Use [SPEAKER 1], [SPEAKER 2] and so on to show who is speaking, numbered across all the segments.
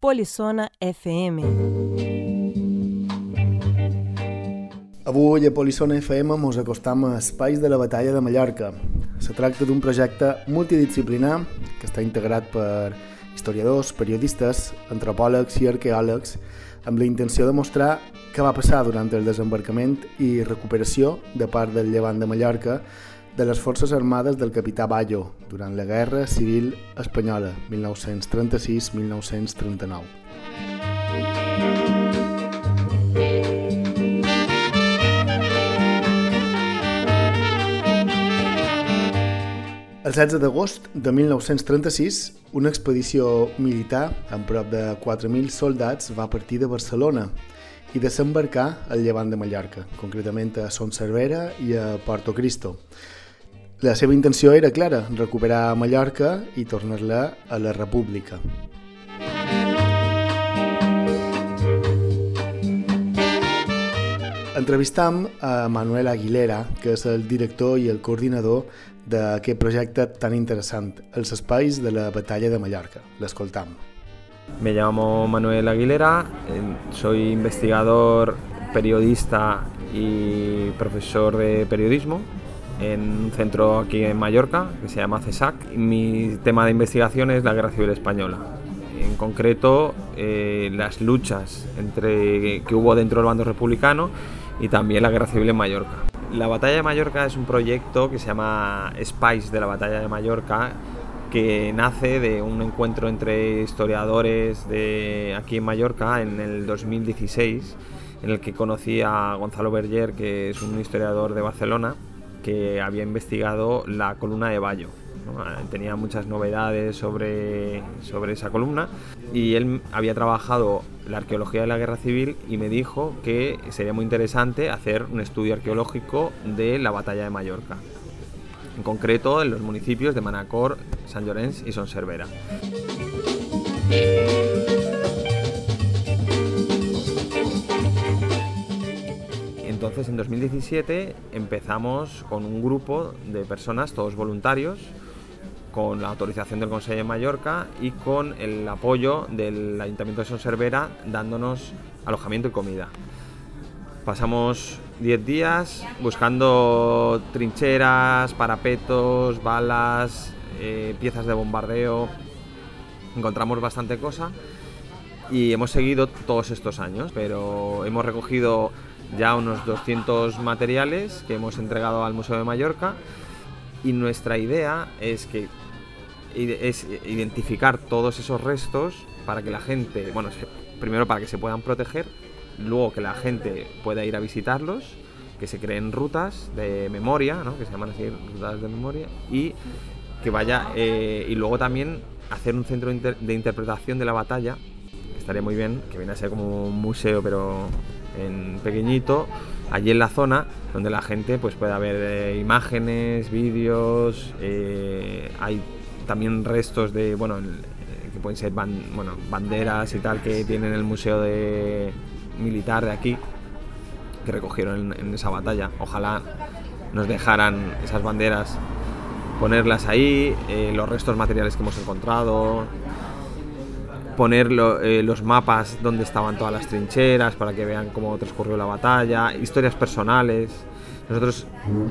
[SPEAKER 1] Polissona FM.
[SPEAKER 2] Avui a Polissona FM mos acostam a Espais de la Batalla de Mallorca. Se tracta d'un projecte multidisciplinar que està integrat per historiadors, periodistes, antropòlegs i arqueòlegs amb la intenció de mostrar què va passar durant el desembarcament i recuperació de part del llevant de Mallorca de les Forces Armades del capità Bayo durant la Guerra Civil Espanyola 1936-1939. El 16 d'agost de 1936, una expedició militar amb prop de 4.000 soldats va partir de Barcelona i desembarcar al llevant de Mallorca, concretament a Son Cervera i a Porto Cristo. La seva intenció era clara, recuperar Mallorca i tornar-la a la República. Entrevistam a Manuel Aguilera, que és el director i el coordinador d'aquest projecte tan interessant, els espais de la batalla de Mallorca. L'escoltam.
[SPEAKER 3] Me llamo Manuel Aguilera, soy investigador, periodista y profesor de periodismo en un centro aquí en Mallorca que se llama CESAC. Mi tema de investigación es la guerra civil española. En concreto, eh, las luchas entre, que hubo dentro del bando republicano y también la guerra civil en Mallorca. La batalla de Mallorca es un proyecto que se llama Spice de la batalla de Mallorca que nace de un encuentro entre historiadores de aquí en Mallorca en el 2016 en el que conocí a Gonzalo Berger, que es un historiador de Barcelona, había investigado la columna de Bayo. Tenía muchas novedades sobre, sobre esa columna y él había trabajado la arqueología de la guerra civil y me dijo que sería muy interesante hacer un estudio arqueológico de la batalla de Mallorca, en concreto en los municipios de Manacor, San Llorenç y Son Cervera. Entonces en 2017 empezamos con un grupo de personas, todos voluntarios, con la autorización del Consejo de Mallorca y con el apoyo del Ayuntamiento de Son Cervera dándonos alojamiento y comida. Pasamos 10 días buscando trincheras, parapetos, balas, eh, piezas de bombardeo. Encontramos bastante cosa y hemos seguido todos estos años, pero hemos recogido ya unos 200 materiales que hemos entregado al Museo de Mallorca y nuestra idea es que es identificar todos esos restos para que la gente, bueno, primero para que se puedan proteger, luego que la gente pueda ir a visitarlos, que se creen rutas de memoria, ¿no? que se llaman así rutas de memoria, y que vaya, eh, y luego también hacer un centro de interpretación de la batalla, que estaría muy bien, que viene a ser como un museo, pero en pequeñito, allí en la zona donde la gente pues pueda ver eh, imágenes, vídeos, eh, hay también restos de, bueno, eh, que pueden ser bueno, banderas y tal que tienen el museo de militar de aquí que recogieron en, esa batalla. Ojalá nos dejaran esas banderas ponerlas ahí, los restos materiales que hemos encontrado, poner eh, los mapas donde estaban todas las trincheras para que vean cómo transcurrió la batalla, historias personales. Nosotros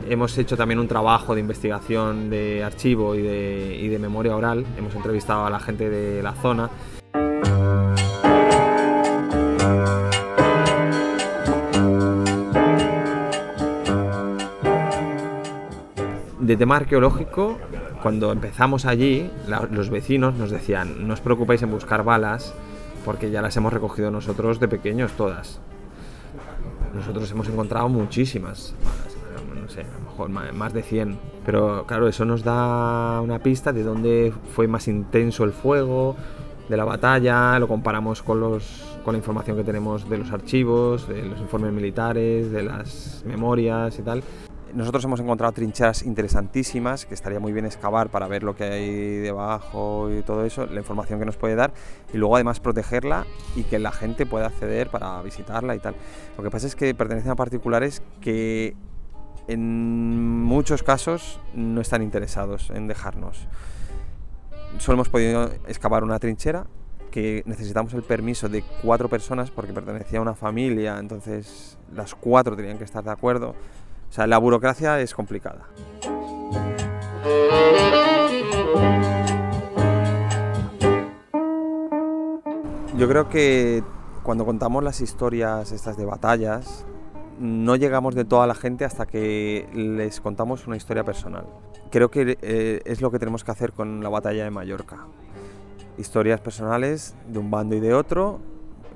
[SPEAKER 3] hemos hecho también un trabajo de investigación de archivo y de, y de memoria oral. Hemos entrevistado a la gente de la zona. De tema arqueológico, cuando empezamos allí, los vecinos nos decían, no os preocupéis en buscar balas, porque ya las hemos recogido nosotros de pequeños todas. Nosotros hemos encontrado muchísimas balas, no sé, a lo mejor más de 100. Pero claro, eso nos da una pista de dónde fue más intenso el fuego, de la batalla, lo comparamos con, los, con la información que tenemos de los archivos, de los informes militares, de las memorias y tal. Nosotros hemos encontrado trincheras interesantísimas que estaría muy bien excavar para ver lo que hay debajo y todo eso, la información que nos puede dar y luego además protegerla y que la gente pueda acceder para visitarla y tal. Lo que pasa es que pertenecen a particulares que en muchos casos no están interesados en dejarnos. Solo hemos podido excavar una trinchera que necesitamos el permiso de cuatro personas porque pertenecía a una familia, entonces las cuatro tenían que estar de acuerdo. O sea, la burocracia es complicada. Yo creo que cuando contamos las historias estas de batallas, no llegamos de toda la gente hasta que les contamos una historia personal. Creo que eh, es lo que tenemos que hacer con la batalla de Mallorca. Historias personales de un bando y de otro,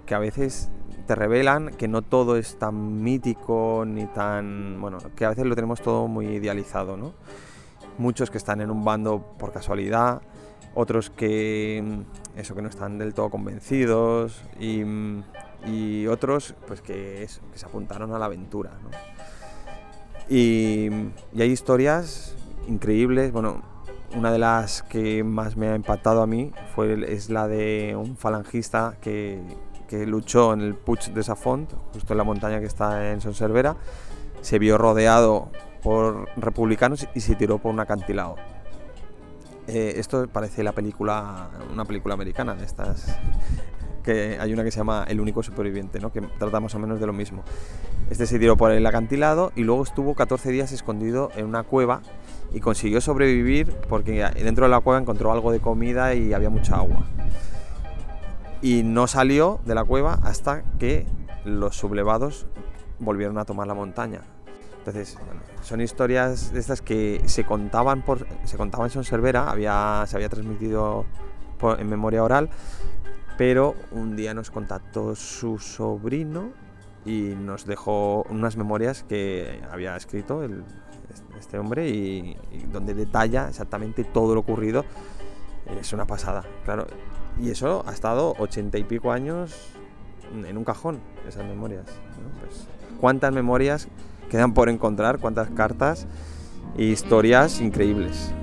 [SPEAKER 3] que a veces te revelan que no todo es tan mítico ni tan... bueno, que a veces lo tenemos todo muy idealizado, ¿no? Muchos que están en un bando por casualidad, otros que eso que no están del todo convencidos y, y otros pues que, que, se apuntaron a la aventura. ¿no? Y, y, hay historias increíbles, bueno, una de las que más me ha impactado a mí fue, es la de un falangista que, que luchó en el Puig de Safont, justo en la montaña que está en Son Servera, se vio rodeado por republicanos y se tiró por un acantilado. Eh, esto parece la película, una película americana de estas, que hay una que se llama El único superviviente, ¿no? que trata más o menos de lo mismo. Este se tiró por el acantilado y luego estuvo 14 días escondido en una cueva y consiguió sobrevivir porque dentro de la cueva encontró algo de comida y había mucha agua. Y no salió de la cueva hasta que los sublevados volvieron a tomar la montaña. Entonces, son historias de estas que se contaban por se contaban en Sonservera, había se había transmitido en memoria oral, pero un día nos contactó su sobrino y nos dejó unas memorias que había escrito este hombre y, donde detalla exactamente todo lo ocurrido. Es una pasada, claro. Y eso ha estado ochenta y pico años en un cajón, esas memorias. Pues, ¿Cuántas memorias quedan por encontrar, cuántas cartas e historias increíbles.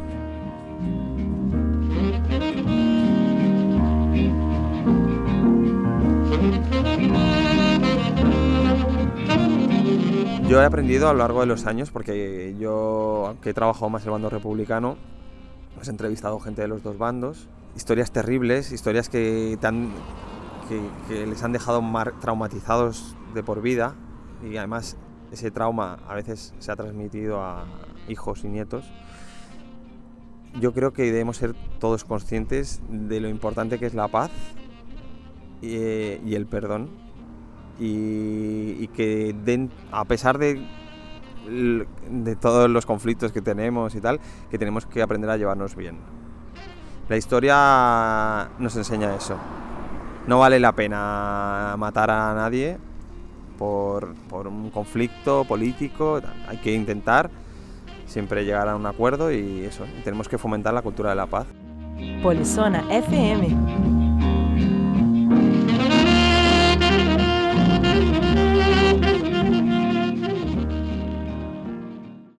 [SPEAKER 3] Yo he aprendido a lo largo de los años, porque yo, aunque he trabajado más el bando republicano, pues he entrevistado gente de los dos bandos, historias terribles, historias que, que les han dejado traumatizados de por vida y además ese trauma a veces se ha transmitido a hijos y nietos. Yo creo que debemos ser todos conscientes de lo importante que es la paz y, el perdón y, que a pesar de, de todos los conflictos que tenemos y tal, que tenemos que aprender a llevarnos bien. La historia nos enseña eso. No vale la pena matar a nadie por, por un conflicto político, hay que intentar siempre llegar a un acuerdo y eso, tenemos que fomentar la cultura de la paz.
[SPEAKER 1] Polizona FM